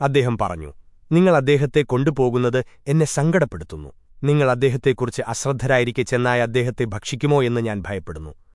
അദ്ദേഹം പറഞ്ഞു നിങ്ങൾ അദ്ദേഹത്തെ കൊണ്ടുപോകുന്നത് എന്നെ സങ്കടപ്പെടുത്തുന്നു. നിങ്ങൾ അദ്ദേഹത്തെക്കുറിച്ച് അശ്രദ്ധരായിരിക്കെ ചെന്നായ അദ്ദേഹത്തെ ഭക്ഷിക്കുമോ എന്ന് ഞാൻ ഭയപ്പെടുന്നു.